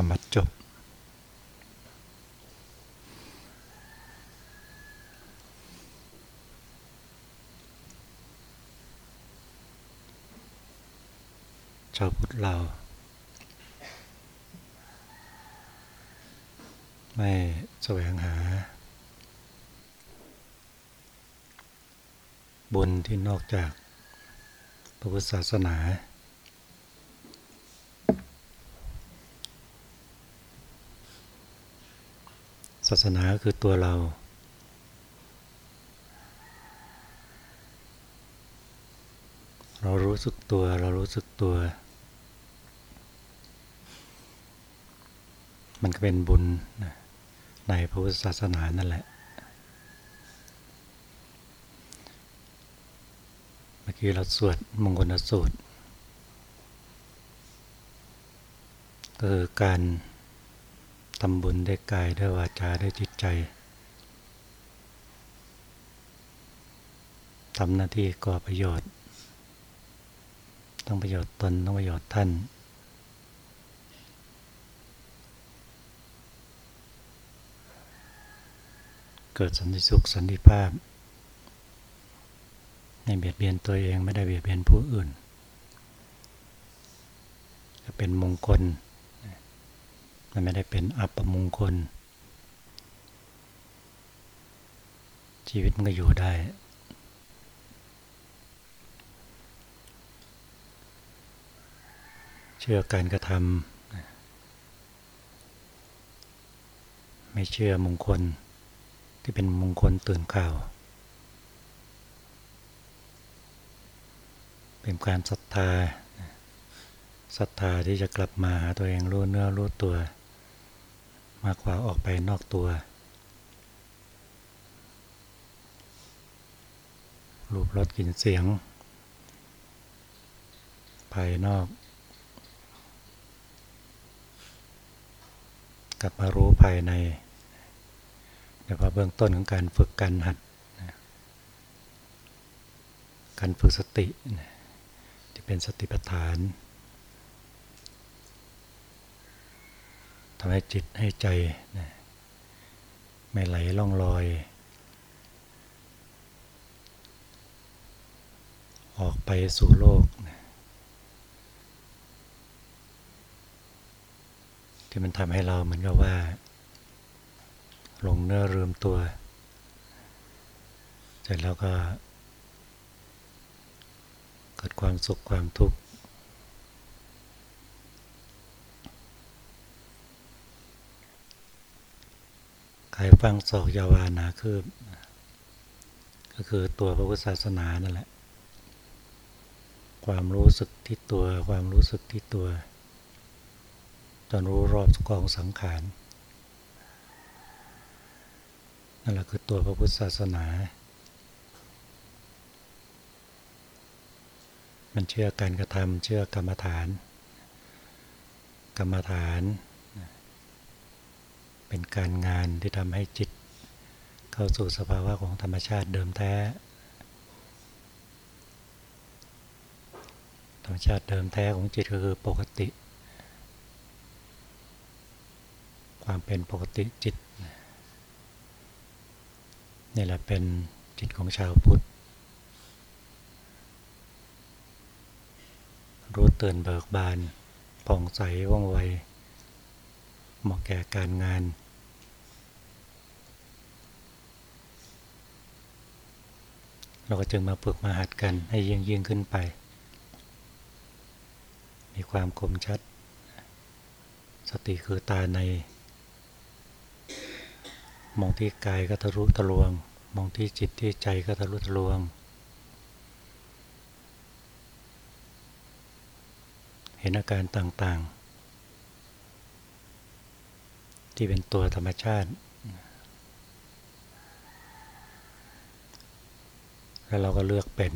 ธรรมจบ ชาวพุทธเรา ไม่แสวงหา บุญที่นอกจากพระพุทธศาสนา ศาสนาคือตัวเรา เรารู้สึกตัว เรารู้สึกตัว มันก็เป็นบุญในพระพุทธศาสนานั่นแหละ เมื่อกี้เราสวดมงคลสูตรก็คือการ ทำบุญได้กายได้วาจาได้จิตใจทำหน้าที่ก่อประโยชน์ ต้องประโยชน์ตนต้องประโยชน์ท่าน เกิดสันติสุขสันติภาพไม่เบียดเบียนตัวเองไม่ได้เบียดเบียนผู้อื่น จะเป็นมงคล มันไม่ได้เป็นอัปมงคล ชีวิตมันก็อยู่ได้ เชื่อการกระทำไม่เชื่อมงคล ที่เป็นมงคลตื่นข่าว เป็นการศรัทธาศรัทธาที่จะกลับมาหาตัวเองรู้เนื้อรู้ตัว มากกว่าออกไปนอกตัว รูปรสกลิ่นเสียง ภายนอก กลับมารู้ภายในแต่ว่าเบื้องต้นของการฝึกการหัด การฝึกสติ ที่เป็นสติปัฏฐาน ทำให้จิตให้ใจไม่ไหลล่องลอย ออกไปสู่โลกที่มันทำให้เราเหมือนกับว่า หลงเนื้อลืมตัว เสร็จแล้วก็ เกิดความสุขความทุกข์ ครฟังสอกยาวานาคืบ ก็คือตัวพระพุทธศาสนานั่นแหละ ความรู้สึกที่ตัว ความรู้สึกที่ตัว จนรู้รอบกองสังขารนั่นแหละคือตัวพระพุทธศาสนา มันเชื่อการกระทำเชื่อกรรมฐาน กรรมฐาน เป็นการงานที่ทำให้จิต เข้าสู่สภาวะของธรรมชาติเดิมแท้ ธรรมชาติเดิมแท้ของจิตก็คือปกติ ความเป็นปกติจิตนี่แหละเป็นจิตของชาวพุทธ รู้เตื่นเบิกบานผ่องใสว่องไว เหมาะแก่การงาน เราก็จึงมาฝึกมาหัดกันให้ยิ่งยิ่งขึ้นไป มีความคมชัด สติคือตาใน มองที่กายก็ทะลุทะลวง มองที่จิตที่ใจก็ทะลุทะลวงเห็นอาการต่างๆ ที่เป็นตัวธรรมชาติ แล้วเราก็เลือกเป็น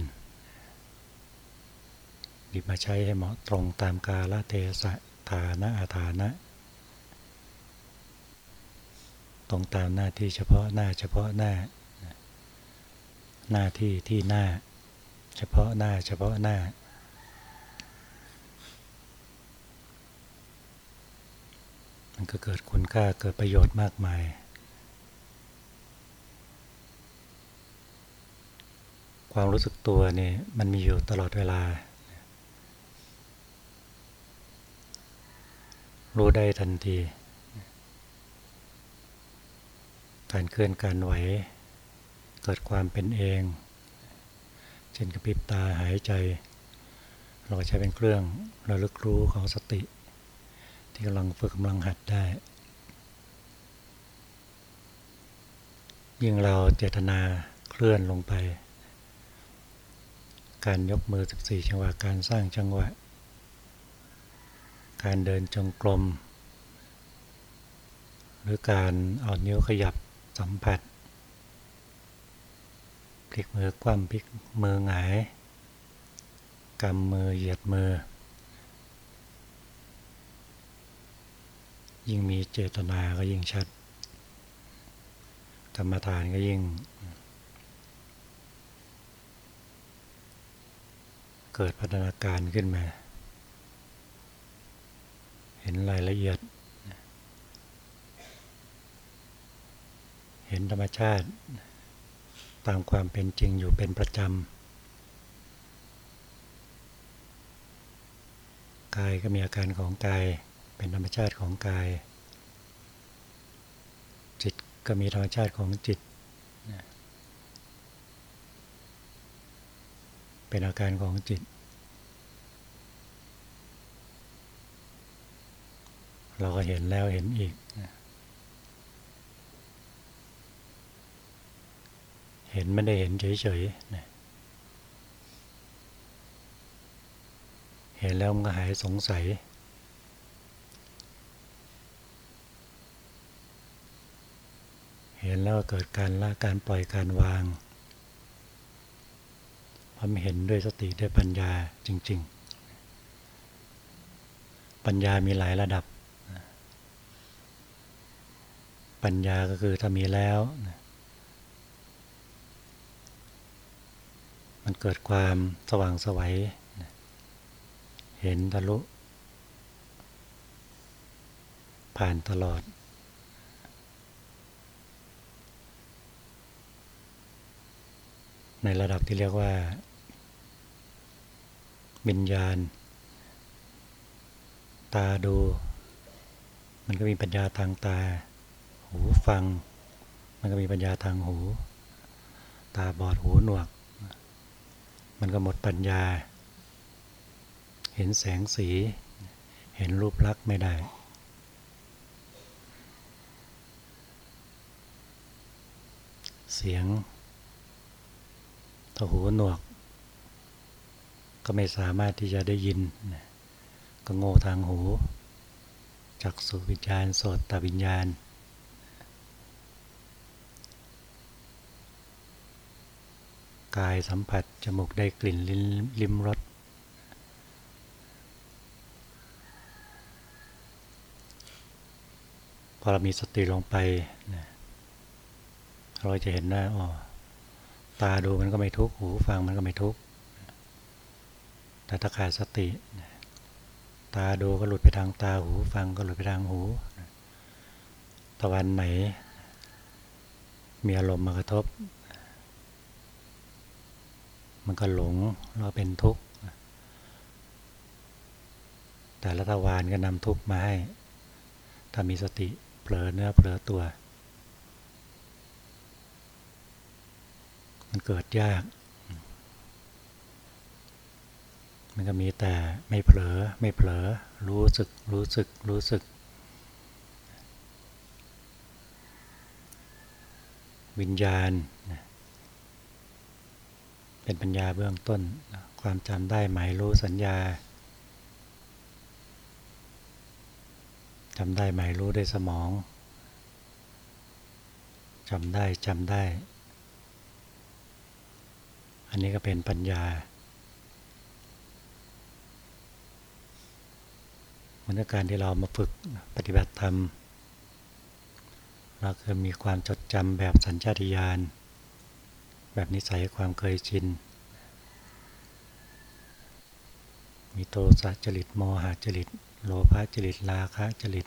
หยิบมาใช้ให้เหมาะตรงตามกาลเทศะฐานะอาฐานะ ตรงตามหน้าที่เฉพาะหน้าเฉพาะหน้า หน้าที่ที่หน้า เฉพาะหน้าเฉพาะหน้า มันก็เกิดคุณค่าเกิดประโยชน์มากมาย ความรู้สึกตัวนี่มันมีอยู่ตลอดเวลา รู้ได้ทันที การเคลื่อนการไหว เกิดความเป็นเอง เช่นกระพริบตาหายใจ เราก็ใช้เป็นเครื่องระลึกรู้ของสติ ที่กำลังฝึกกำลังหัดได้ ยิ่งเราเจตนาเคลื่อนลงไป การยกมือ 14 จังหวะ การสร้างจังหวะ การเดินจงกรม หรือการเอานิ้วขยับสัมผัสพลิกมือกว้ำพลิกมือหงายกำมือเหยียดมือ ยิ่งมีเจตนาก็ยิ่งชัดกรรมฐานก็ยิ่ง เกิดพัฒนาการขึ้นมา เห็นรายละเอียด เห็นธรรมชาติ ตามความเป็นจริงอยู่เป็นประจำ กายก็มีอาการของกาย เป็นธรรมชาติของกาย จิตก็มีธรรมชาติของจิต เป็นอาการของจิต เราก็เห็นแล้วเห็นอีก เห็นไม่ได้เห็นเฉยๆเห็นแล้วมันก็หายสงสัย เห็นแล้วเกิดการละการปล่อยการวางพอมเห็นด้วยสติด้วยปัญญาจริง ๆ ปัญญามีหลายระดับ ปัญญาก็คือถ้ามีแล้ว มันเกิดความสว่างสวัยเห็นทะลุ ผ่านตลอด ในระดับที่เรียกว่าวิญญาณ ตาดู มันก็มีปัญญาทางตา หูฟัง มันก็มีปัญญาทางหู ตาบอดหูหนวก มันก็หมดปัญญา เห็นแสงสี เห็นรูปลักษณ์ไม่ได้ เสียง ถ้าหูหนวก ก็ไม่สามารถที่จะได้ยิน ก็โง่ทางหู จักสุวิญญาณโสตตวิญญาณ กายสัมผัส จมูกได้กลิ่นลิ้นลิ้มรสพอเรามีสติลงไป เราจะเห็นว่าอ๋อ ตาดูมันก็ไม่ทุกข์หูฟังมันก็ไม่ทุกข์แต่ถ้าขาดสติ ตาดูก็หลุดไปทางตาหู ฟังก็หลุดไปทางหูตะวันไหน มีอารมณ์มากระทบ มันก็หลงเราเป็นทุกข์แต่ละตะวันก็นำทุกข์มาให้ ถ้ามีสติเผลอเนื้อเผลอตัว มันเกิดยาก มันก็มีแต่ไม่เผลอไม่เผลอ รู้สึกรู้สึกรู้สึก วิญญาณ เป็นปัญญาเบื้องต้น ความจำได้หมายรู้สัญญาจำได้หมายรู้ด้วยสมองจำได้จำได้ อันนี้ก็เป็นปัญญา เหมือนการที่เรามาฝึกปฏิบัติธรรมเราคือมีความจดจำแบบสัญชาติญาณแบบนิสัยความเคยชิน มีโทสะจริตโมหะจริต โลภะจริตราคะจริต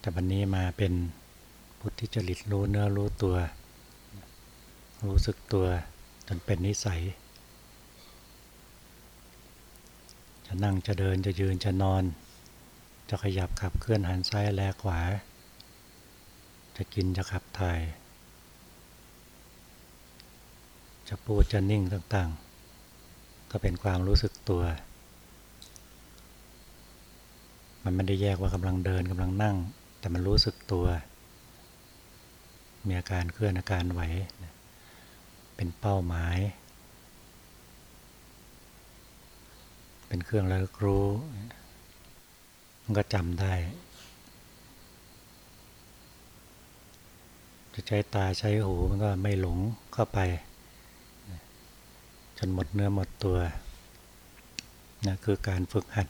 แต่วันนี้มาเป็นพุทธิจริตรู้เนื้อรู้ตัว รู้สึกตัวจนเป็นนิสัย จะนั่งจะเดินจะยืนจะนอน จะขยับขับเคลื่อนหันซ้ายแลขวา จะกินจะขับถ่าย จะพูดจะนิ่งต่างๆ ก็เป็นความรู้สึกตัว มันไม่ได้แยกว่ากำลังเดินกำลังนั่ง แต่มันรู้สึกตัว มีอาการเคลื่อนอาการไหว เป็นเป้าหมาย เป็นเครื่องระลึกรู้มันก็จำได้ จะใช้ตาใช้หูมันก็ไม่หลงเข้าไป จนหมดเนื้อหมดตัวนะคือการฝึกหัด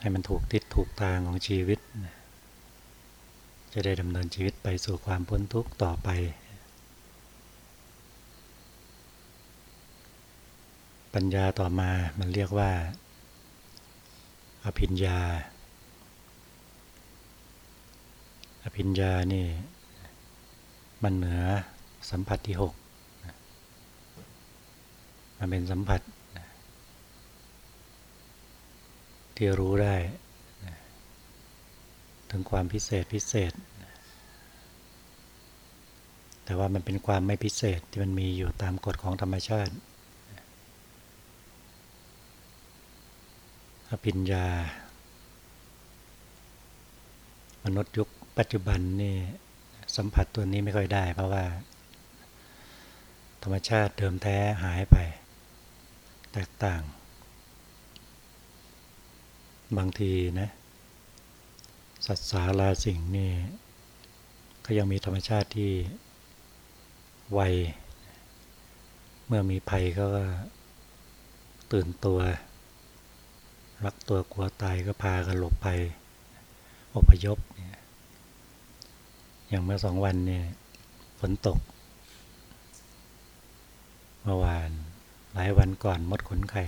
ให้มันถูกทิศถูกทางของชีวิต จะได้ดำเนินชีวิตไปสู่ความพ้นทุกข์ต่อไปปัญญาต่อมามันเรียกว่า อภิญญา อภิญญานี่ มันเหนือสัมผัสที่หกมันเป็นสัมผัส ที่รู้ได้ ถึงความพิเศษพิเศษ แต่ว่ามันเป็นความไม่พิเศษที่มันมีอยู่ตามกฎของธรรมชาติอภิญญา มนุษย์ยุคปัจจุบันนี่สัมผัสตัวนี้ไม่ค่อยได้ เพราะว่า ธรรมชาติเดิมแท้หายไป แตกต่าง บางทีนะ สัตว์สาราสิ่งนี่ก็ยังมีธรรมชาติที่ไวเมื่อมีภัยก็ตื่นตัว รักตัวกลัวตายก็พากันหลบไปอพยพอย่างเมื่อสองวันเนี่ยฝนตกเมื่อวานหลายวันก่อนมดขนไข่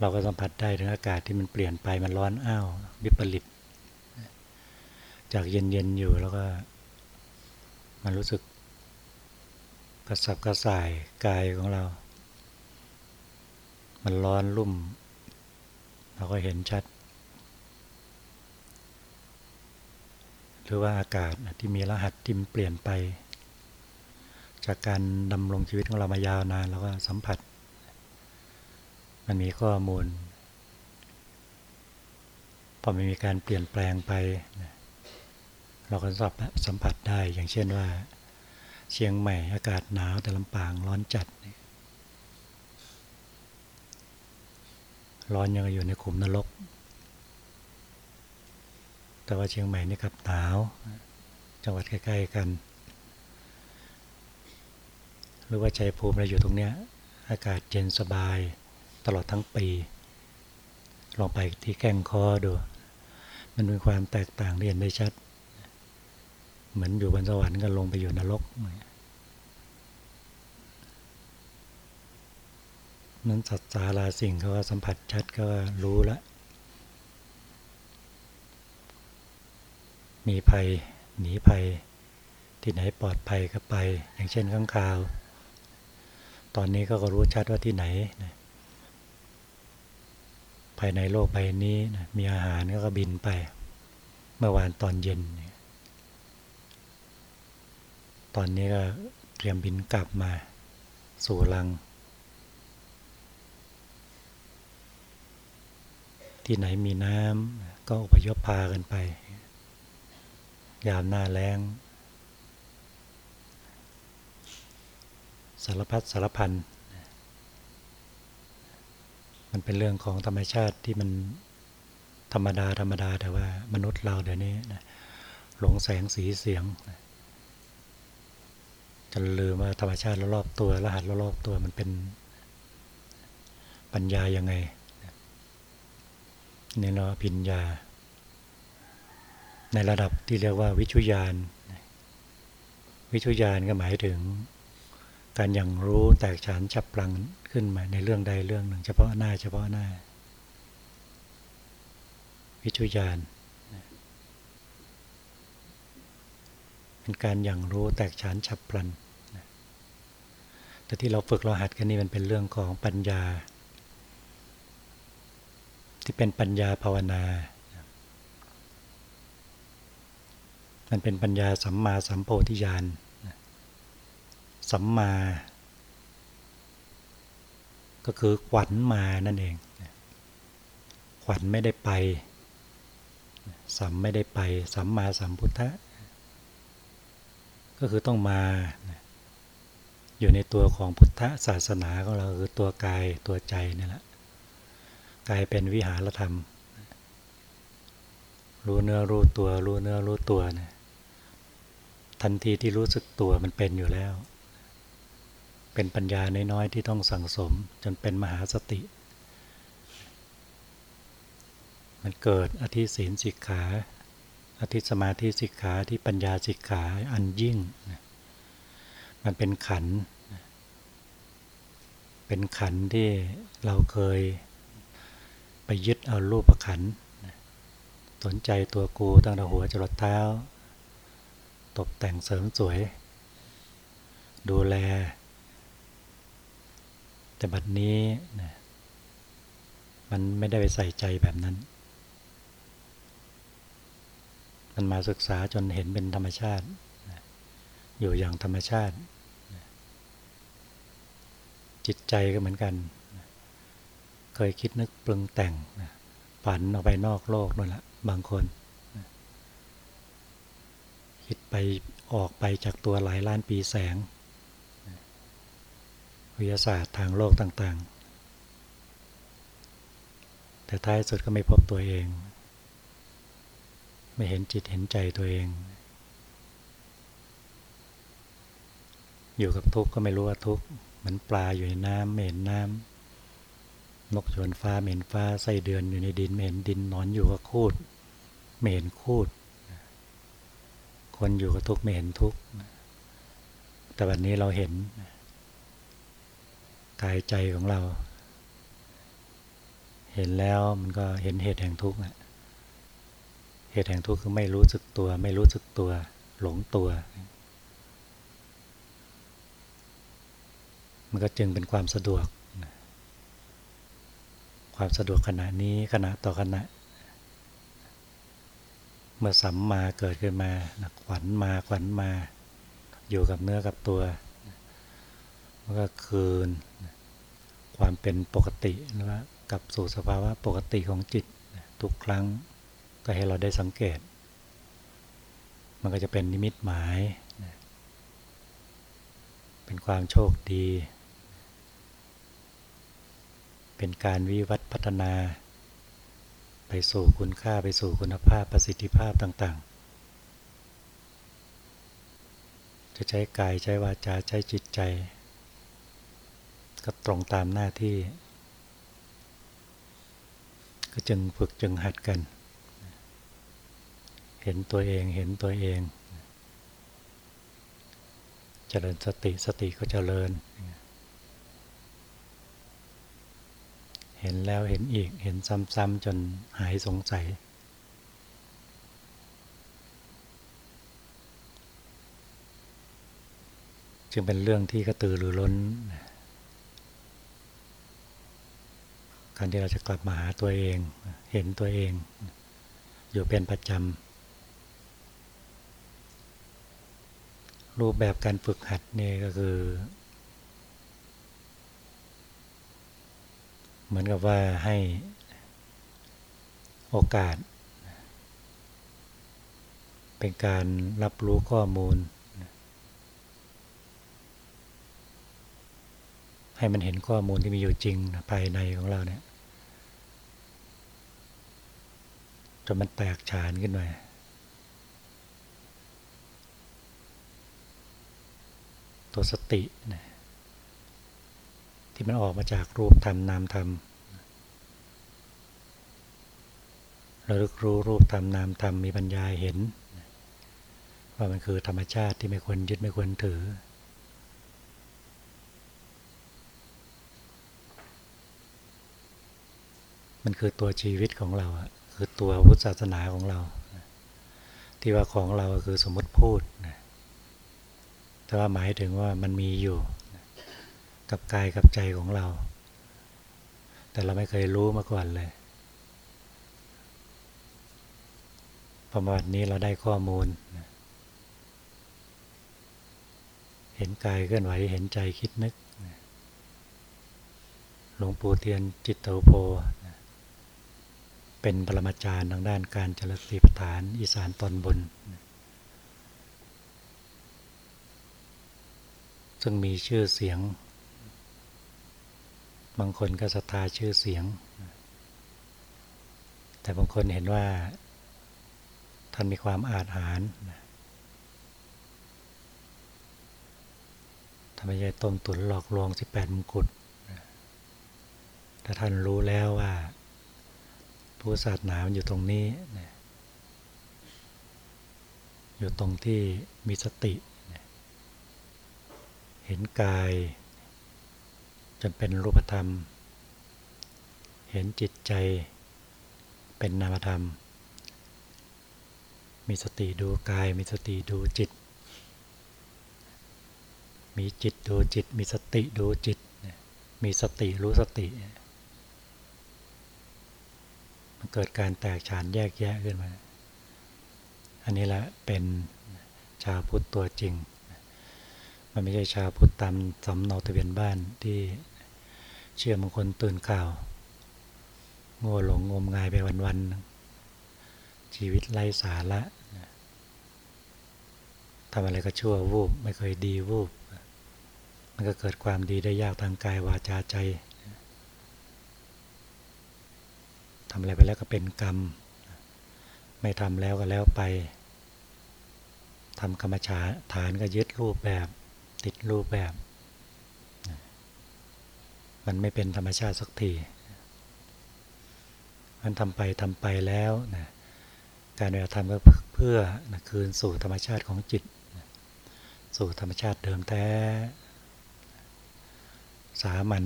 เราก็สัมผัสได้ถึงอากาศที่มันเปลี่ยนไปมันร้อนอ้าววิปริต จากเย็นๆอยู่แล้วก็ มันรู้สึกกระสับกระส่ายกายของเรา มันร้อนรุ่ม เราก็เห็นชัด หรือว่าอากาศที่มีรหัสที่มเปลี่ยนไป จากการดำรงชีวิตของเรามายาวนานเราก็สัมผัส มันมีข้อมูล พอมันมีการเปลี่ยนแปลงไป เราก็สับสัมผัสได้อย่างเช่นว่า เชียงใหม่อากาศหนาวแต่ลำปางร้อนจัด ร้อนยังอยู่ในขุมนรก แต่ว่าเชียงใหม่นี่กับหนาว จังหวัดใกล้ๆกัน หรือว่าใจภูมิเราอยู่ตรงเนี้ยอากาศเย็นสบาย ตลอดทั้งปี ลองไปที่แก้งคอดู มันมีความแตกต่างเรียนได้ชัด เหมือนอยู่บนสวรรค์ก็ลงไปอยู่นรกนั้นสัตว์สาราสิ่งเขาก็สัมผัสชัดก็รู้แล้วมีภัยหนีภัย ที่ไหนปลอดภัยก็ไป อย่างเช่นข้างคาว ตอนนี้ก็รู้ชัดว่าที่ไหนนะ ภายในโลกใบนี้นะมีอาหารก็บินไป เมื่อวานตอนเย็น ตอนนี้ก็เตรียมบินกลับมาสู่ลัง ที่ไหนมีน้ำก็อพยพพากันไป ยามหน้าแรงสารพัดสารพัน มันเป็นเรื่องของธรรมชาติที่มันธรรมดาธรรมดาแต่ว่ามนุษย์เราเดี๋ยวนี้นะหลงแสงสีเสียงจนลืมว่าธรรมชาติรอบตัวรหัสรอบตัวมันเป็นปัญญายังไงนี่เนาะพิญญา ในระดับที่เรียกว่าวิชุยาน วิชุยานก็หมายถึง การอย่างรู้แตกฉานฉับพลังขึ้นมาในเรื่องใดเรื่องหนึ่ง เฉพาะหน้าเฉพาะหน้า วิจุยานเป็นการอย่างรู้แตกฉานฉับพลันแต่ที่เราฝึกเราหัดกันนี่มันเป็นเรื่องของปัญญา ที่เป็นปัญญาภาวนามันเป็นปัญญาสัมมาสัมโพธิญาณ สัมมา ก็คือขวัญมานั่นเอง ขวัญไม่ได้ไป สัมไม่ได้ไป สัมมาสัมพุทธะ ก็คือต้องมา อยู่ในตัวของพุทธศาสนาของเราคือตัวกายตัวใจนี่แหละ กายเป็นวิหารธรรม รู้เนื้อรู้ตัว รู้เนื้อรู้ตัวเนี่ยทันทีที่รู้สึกตัวมันเป็นอยู่แล้ว เป็นปัญญาน้อยๆที่ต้องสั่งสม จนเป็นมหาสติ มันเกิดอธิศีลสิกขาอธิสมาธิสิกขาที่ปัญญาสิกขาอันยิ่ง มันเป็นขัน เป็นขันที่เราเคยไปยึดเอารูปขัน สนใจตัวกูตั้งแต่หัวจรดเท้า ตกแต่งเสริมสวย ดูแล แต่บัดนี้นะมันไม่ได้ไปใส่ใจแบบนั้น มันมาศึกษาจนเห็นเป็นธรรมชาติ อยู่อย่างธรรมชาติ จิตใจก็เหมือนกัน เคยคิดนึกปรุงแต่งฝันออกไปนอกโลกนั่นแหละบางคน คิดไปออกไปจากตัวหลายล้านปีแสง วิทยาศาสตร์ทางโลกต่างๆ แต่ท้ายสุดก็ไม่พบตัวเอง ไม่เห็นจิตเห็นใจตัวเอง อยู่กับทุกข์ก็ไม่รู้ว่าทุกข์เหมือนปลาอยู่ในน้ำไม่เห็นน้ำนกชวนฟ้าไม่เห็นฟ้าไส้เดือนอยู่ในดินไม่เห็นดินนอนอยู่กับคูดไม่เห็นคูด คนอยู่กับทุกข์ไม่เห็นทุกข์แต่วันนี้เราเห็น กายใจของเรา เห็นแล้วมันก็เห็นเหตุแห่งทุกข์เหตุแห่งทุกข์คือไม่รู้สึกตัว ไม่รู้สึกตัว หลงตัว มันก็จึงเป็นความสะดวก ความสะดวกขณะนี้ขณะต่อขณะ เมื่อสัมมาเกิดขึ้นมาขวัญมาขวัญมา อยู่กับเนื้อกับตัวมันก็คืน ความเป็นปกติหรือว่ากลับสู่สภาวะปกติของจิตทุกครั้งก็ให้เราได้สังเกต มันก็จะเป็นนิมิตหมาย เป็นความโชคดี เป็นการวิวัฒพัฒนา ไปสู่คุณค่าไปสู่คุณภาพประสิทธิภาพต่างๆ จะใช้กายใช้วาจาใช้จิตใจ ก็ตรงตามหน้าที่ ก็จึงฝึกจึงหัดกัน เห็นตัวเองเห็นตัวเองเจริญสติสติก็เจริญ เห็นแล้วเห็นอีกเห็นซ้ำๆจนหายสงสัย จึงเป็นเรื่องที่กระตือรือร้น การที่เราจะกลับมาหาตัวเอง เห็นตัวเอง อยู่เป็นประจำ รูปแบบการฝึกหัดนี่ก็คือ เหมือนกับว่าให้โอกาส เป็นการรับรู้ข้อมูล ให้มันเห็นข้อมูลที่มีอยู่จริงภายในของเราเนี่ยจนมันแตกฉานขึ้นมาตัวสตินะที่มันออกมาจากรูปธรรมนามธรรมเราลึกรู้รูปธรรมนามธรรมมีปัญญาเห็น ว่ามันคือธรรมชาติที่ไม่ควรยึดไม่ควรถือ มันคือตัวชีวิตของเราคือตัวพุทธศาสนาของเรา ที่ว่าของเราคือสมมติพูดแต่ว่าหมายถึงว่ามันมีอยู่กับกายกับใจของเรา แต่เราไม่เคยรู้มาก่อนเลยพอมาวันนี้เราได้ข้อมูล เห็นกายเคลื่อนไหวเห็นใจคิดนึก หลวงปู่เทียนจิตเตโพ เป็นปรมาจารย์ทางด้านการจริตปฐานอีสานตอนบน ซึ่งมีชื่อเสียง บางคนก็ศรัทธาชื่อเสียง แต่บางคนเห็นว่าท่านมีความอาจหารทำไมใช่ต้มตุ๋นหลอกลวงสิบแปดมงกุฎถ้าท่านรู้แล้วว่า ผู้ศาสนามันอยู่ตรงนี้อยู่ตรงที่มีสติเห็นกาย จนเป็นรูปธรรม เห็นจิตใจเป็นนามธรรม มีสติดูกาย มีสติดูจิต มีจิตดูจิต มีสติดูจิต มีสติรู้สติ มันเกิดการแตกฉานแยกแยะขึ้นมา อันนี้แหละเป็นชาวพุทธตัวจริง มันไม่ใช่ชาวพุทธตามสำเนาทะเบียนบ้านที่เชื่อบางคนตื่นข่าว โง่หลงงมงายไปวันๆ ชีวิตไร้สาระทำอะไรก็ชั่ววูบ ไม่เคยดีวูบ มันก็เกิดความดีได้ยากทางกายวาจาใจทำอะไรไปแล้วก็เป็นกรรม ไม่ทำแล้วก็แล้วไปทำกรรมชาฐานก็ยึดรูปแบบ ติดรูปแบบ มันไม่เป็นธรรมชาติสักทีมันทำไปทำไปแล้วนะการเวลาทำก็เพื่อนะคืนสู่ธรรมชาติของจิต สู่ธรรมชาติเดิมแท้ สามัญ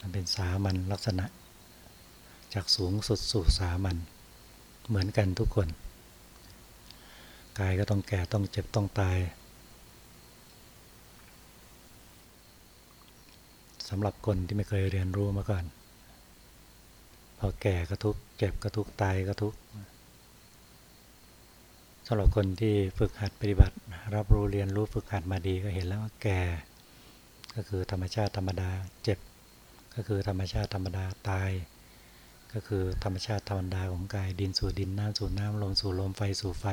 มันเป็นสามัญลักษณะ จากสูงสุดสู่สามัญเหมือนกันทุกคน กายก็ต้องแก่ต้องเจ็บต้องตายสำหรับคนที่ไม่เคยเรียนรู้มาก่อน พอแก่ก็ทุกเจ็บก็ทุกตายก็ทุกสำหรับคนที่ฝึกหัดปฏิบัติ รับรู้เรียนรู้ฝึกหัดมาดีก็เห็นแล้วว่าแก่ก็คือธรรมชาติธรรมดาเจ็บก็คือธรรมชาติธรรมดาตาย ก็คือธรรมชาติธรรมดาของกายดินสู่ดินน้ำสู่น้ำลมสู่ลมไฟสู่ไฟ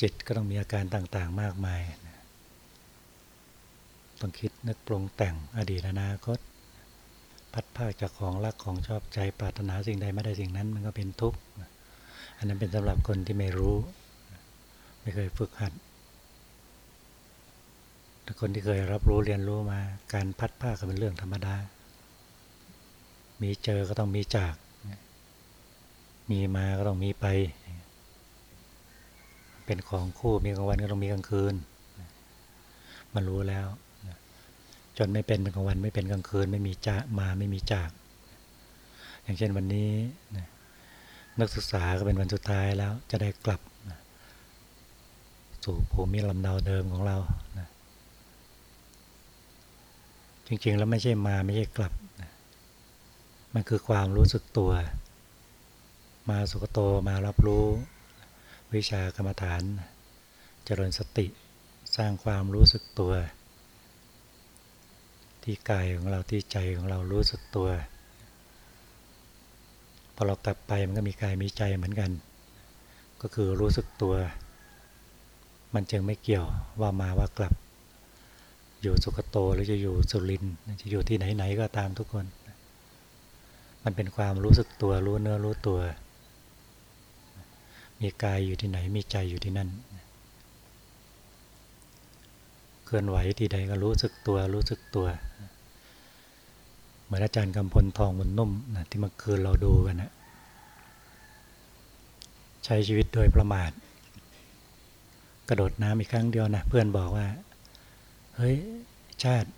จิตก็ต้องมีอาการต่างๆมากมาย ต้องคิดนึกปรุงแต่งอดีตอนาคต พัดภาคจากของรักของชอบใจปรารถนาสิ่งใดไม่ได้สิ่งนั้นมันก็เป็นทุกข์อันนั้นเป็นสำหรับคนที่ไม่รู้ ไม่เคยฝึกหัดแต่คนที่เคยรับรู้เรียนรู้มา การพัดผ้าก็เป็นเรื่องธรรมดา มีเจอก็ต้องมีจาก มีมาก็ต้องมีไป เป็นของคู่มีกลางวันก็ต้องมีกลางคืน มันรู้แล้ว จนไม่เป็นเป็นกลางวันไม่เป็นกลางคืน ไม่มีจะมาไม่มีจาก อย่างเช่นวันนี้นักศึกษาก็เป็นวันสุดท้ายแล้วจะได้กลับ สู่ภูมิลำเนาเดิมของเรา จริงๆแล้วไม่ใช่มาไม่ใช่กลับ มันคือความรู้สึกตัว มาสุขโตมารับรู้ วิชากรรมฐาน เจริญสติสร้างความรู้สึกตัว ที่กายของเราที่ใจของเรารู้สึกตัวพอเรากลับไปมันก็มีกายมีใจเหมือนกัน ก็คือรู้สึกตัว มันจึงไม่เกี่ยวว่ามาว่ากลับ อยู่สุขโตหรือจะอยู่สุรินจะอยู่ที่ไหนๆก็ตามทุกคน มันเป็นความรู้สึกตัวรู้เนื้อรู้ตัว มีกายอยู่ที่ไหนมีใจอยู่ที่นั่น เคลื่อนไหวที่ใดก็รู้สึกตัวรู้สึกตัว เหมือนอาจารย์กำพลทองบนนุ่มนะที่เมื่อคืนเราดูกันนะใช้ชีวิตโดยประมาท กระโดดน้ำอีกครั้งเดียวนะเพื่อนบอกว่า เฮ้ย ชาติ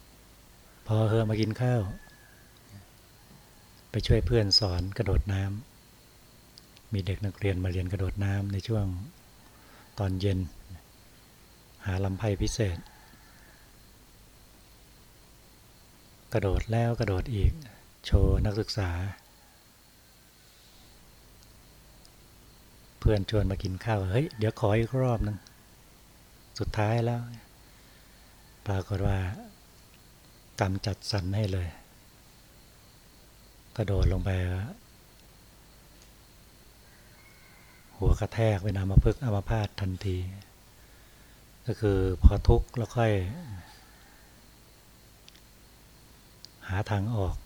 พอเฮอมากินข้าว ไปช่วยเพื่อนสอนกระโดดน้ำมีเด็กนักเรียนมาเรียนกระโดดน้ำในช่วงตอนเย็น หาลำไพ่พิเศษ กระโดดแล้วกระโดดอีก โชว์นักศึกษา เพื่อนชวนมากินข้าว เฮ้ย เดี๋ยวขออีกรอบนึง สุดท้ายแล้ว ปรากฏว่ากรรมจัดสรรให้เลย กระโดดลงไป หัวกระแทกเป็นอามาพึกอามาพาดทันที ก็คือพอทุกข์แล้วค่อย หาทางออก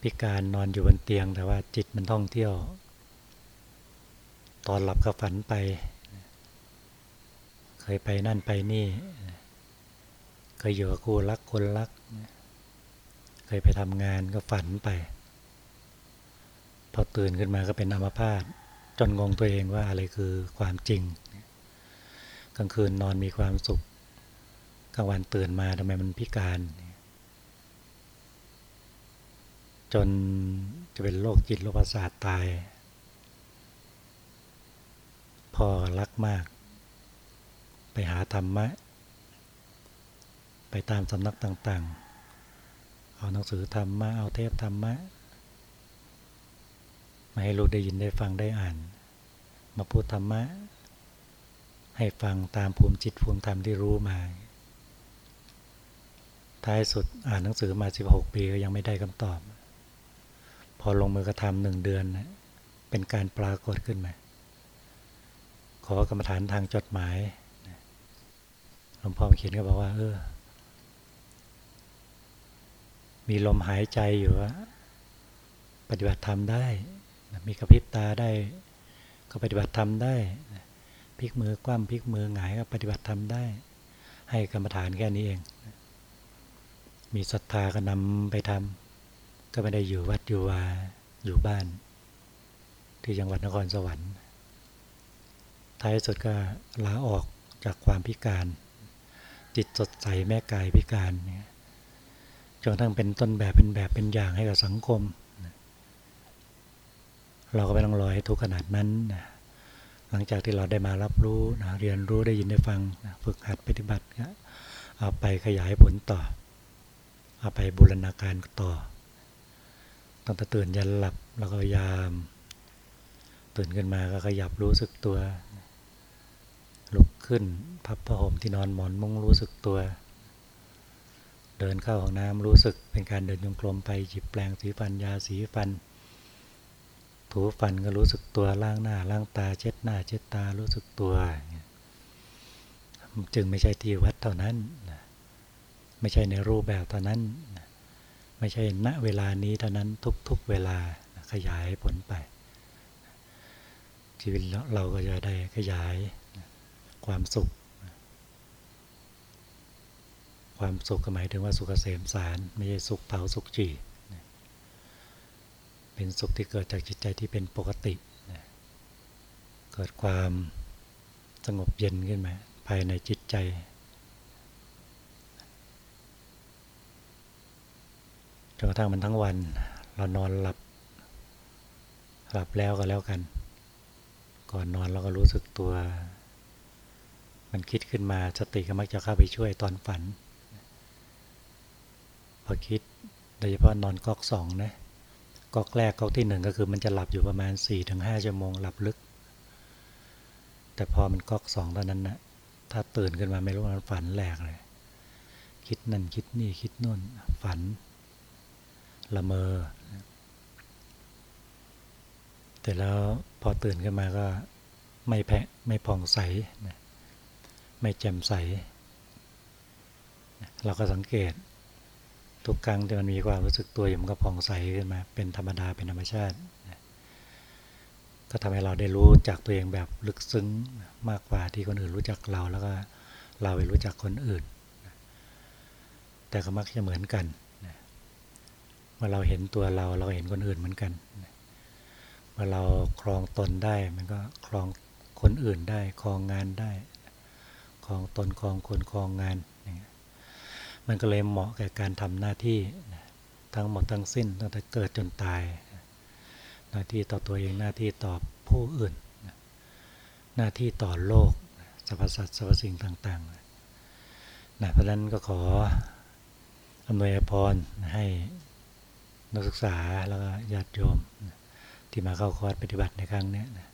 พิการนอนอยู่บนเตียงแต่ว่าจิตมันท่องเที่ยว ตอนหลับก็ฝันไป เคยไปนั่นไปนี่ เคยอยู่กับคู่รักคนรัก เคยไปทำงานก็ฝันไป พอตื่นขึ้นมาก็เป็นอัมพาตจนงงตัวเองว่าอะไรคือความจริง กลางคืนนอนมีความสุขกลางวันตื่นมาทำไมมันพิการ จนจะเป็นโรคจิตโรคประสาทตาย พ่อรักมาก ไปหาธรรมะ ไปตามสำนักต่างๆ เอาหนังสือธรรมะ เอาเทพธรรมะ มาให้รู้ได้ยินได้ฟังได้อ่าน มาพูดธรรมะ ให้ฟังตามภูมิจิตภูมิธรรมที่รู้มา ท้ายสุดอ่านหนังสือมา 16 ปีก็ยังไม่ได้คำตอบ พอลงมือกระทำหนึ่งเดือน เป็นการปรากฏขึ้นมา ขอกรรมฐานทางจดหมายหลวงพ่อเขียนก็บอกว่า เออ มีลมหายใจอยู่ว่าปฏิบัติธรรมได้ มีกระพริบตาได้ ก็ปฏิบัติธรรมได้พลิกมือกว้ำพลิกมือหงายก็ปฏิบัติธรรมได้ ให้กรรมฐานแค่นี้เอง มีศรัทธาก็นำไปทำก็ไม่ได้อยู่วัดอยู่วาอยู่บ้าน ที่จังหวัดนครสวรรค์ ท้ายสุดก็ลาออกจากความพิการ จิตสดใสแม่กายพิการเนี่ย จนทั้งเป็นต้นแบบเป็นแบบเป็นอย่างให้กับสังคม เราก็ไม่ต้องรอให้ทุกขนาดนั้นนะหลังจากที่เราได้มารับรู้นะเรียนรู้ได้ยินได้ฟังนะฝึกหัดปฏิบัติเอาไปขยายผลต่อ เอาไปบูรณาการต่อตั้งแต่ตื่นยันหลับเราก็พยายาม ตื่นขึ้นมาก็ขยับรู้สึกตัว ลุกขึ้นพับผ้าห่มที่นอนหมอนมุ้งรู้สึกตัว เดินเข้าห้องน้ำรู้สึกเป็นการเดินยงกลมไปหยิบแปลงสีฟันยาสีฟัน ถูฟันก็รู้สึกตัวล้างหน้าล้างตาเช็ดหน้าเช็ดตารู้สึกตัว จึงไม่ใช่ที่วัดเท่านั้น ไม่ใช่ในรูปแบบเท่านั้น ไม่ใช่ณเวลานี้เท่านั้นทุกๆเวลาขยายผลไป ชีวิตเราก็จะได้ขยายความสุข ความสุขหมายถึงว่าสุขเกษมสาร ไม่ใช่สุขเผาสุขจีเป็นสุขที่เกิดจากจิตใจที่เป็นปกติ เกิดความสงบเย็นขึ้นมาภายในจิตใจ จนกระทั่งมันทั้งวัน เรานอนหลับ หลับแล้วก็แล้วกัน ก่อนนอนเราก็รู้สึกตัว มันคิดขึ้นมาสติก็มักจะเข้าไปช่วยตอนฝัน พอคิดโดยเฉพาะนอนก๊อกสองนะก๊อกแรกก๊อกที่หนึ่งก็คือมันจะหลับอยู่ประมาณ4ี่ถึงห้าชั่วโมงหลับลึก แต่พอมันก๊อกสองตอนนั้นนะถ้าตื่นขึ้นมาไม่รู้มันฝันแหลกเลย คิดนั่นคิดนี่คิดนู่นฝัน ละเมอแต่แล้วพอตื่นขึ้นมาก็ไม่แพะไม่ผ่องใสไม่แจ่มใส เราก็สังเกต ทุกครั้งที่มันมีความรู้สึกตัวอยู่มันก็ผ่องใสขึ้นมา เป็นธรรมดาเป็นธรรมชาติ ก็ทำให้เราได้รู้จักตัวเองแบบลึกซึ้งมากกว่าที่คนอื่นรู้จักเราแล้วก็เราไปรู้จักคนอื่น แต่ก็มักจะเหมือนกันเมื่อเราเห็นตัวเราเราเห็นคนอื่นเหมือนกันเมื่อเราครองตนได้มันก็ครองคนอื่นได้ครองงานได้ครองตนครองคนครองงาน มันก็เลยเหมาะแก่การทำหน้าที่ทั้งหมดทั้งสิ้นตั้งแต่เกิดจนตาย หน้าที่ต่อตัวเองหน้าที่ต่อผู้อื่น หน้าที่ต่อโลกสรรพสัตว์สรรพสิ่งต่างๆนะเพราะนั้นก็ขออำนวยพรให้นักศึกษาแล้วก็ญาติโยมที่มาเข้าคอร์สปฏิบัติในครั้งนี้นะ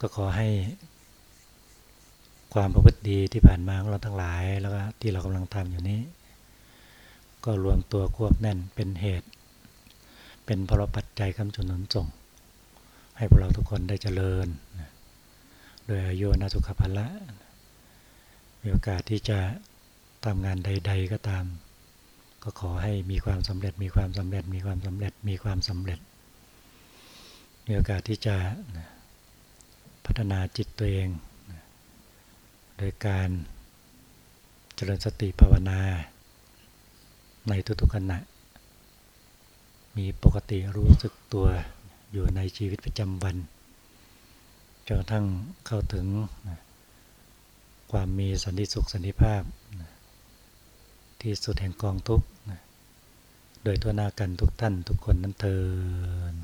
ก็ขอให้ ความประพฤติดีที่ผ่านมาของเราทั้งหลาย แล้วก็ที่เรากำลังทำอยู่นี้ ก็รวมตัวควบแน่นเป็นเหตุ เป็นพลปัจจัยคำจุนหนุนส่ง ให้พวกเราทุกคนได้เจริญโดยอายุนาสุขภาละมีโอกาสที่จะทำงานใด ๆ ก็ตาม ก็ขอให้มีความสำเร็จ มีความสำเร็จ มีความสำเร็จ มีความสำเร็จ มีโอกาสที่จะพัฒนาจิตตัวเอง โดยการเจริญสติภาวนา ในทุกๆขณะ มีปกติรู้สึกตัวอยู่ในชีวิตประจำวันจนกระทั่งเข้าถึงความมีสันติสุขสันติภาพ ที่สุดแห่งกองทุกข์โดยทั่วหน้ากันทุกท่านทุกคนนั้นเทิน